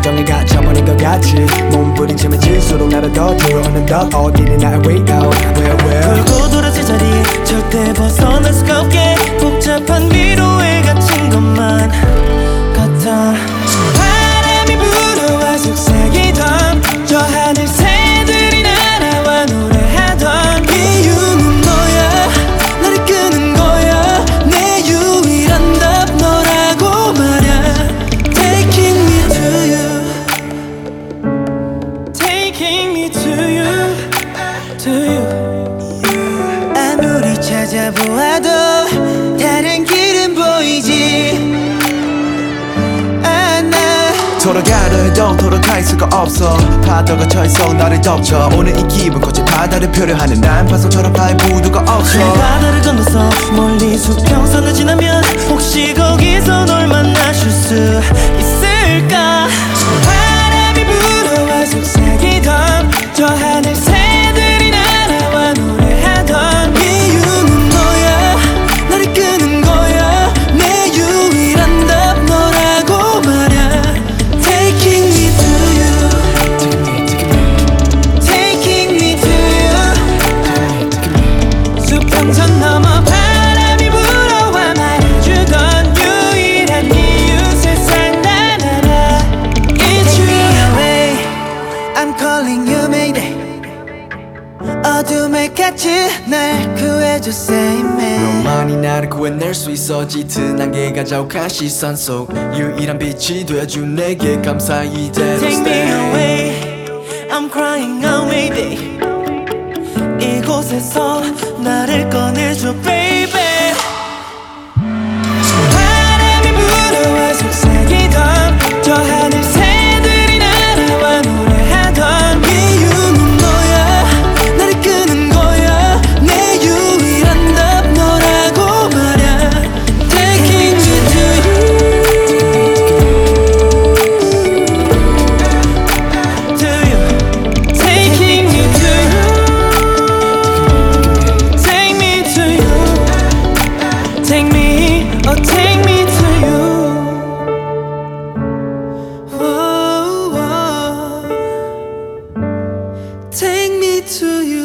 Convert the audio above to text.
감정에 갇혀버린 것 같이. 몸부림치면 질수록 나를 더 들어오는 더 어디는 나의 way out. Where where to you 아무리 찾아보아도 다른 길은 보이지 않아. 돌아가려 해도 돌아갈 수가 없어. 파도가 쳐있어. 나를 덮쳐. 오늘 이 기분 꽃이 바다를 표류하는 난 파도처럼 바의 부두가 없어. 바다를 건너서 멀리 수평선을 지나면 혹시 거기서 널 만나실 수 I'm calling you mayday 어둠에 갇힌 날 구해줘 say me 많이 나를 구해낼 수 있어 짙은 안개가 자욱한 시선 속 유일한 빛이 되어준 내게 감사 이대로 Take me stay away I'm crying out mayday 이곳에서 나를 꺼내줘 baby to you.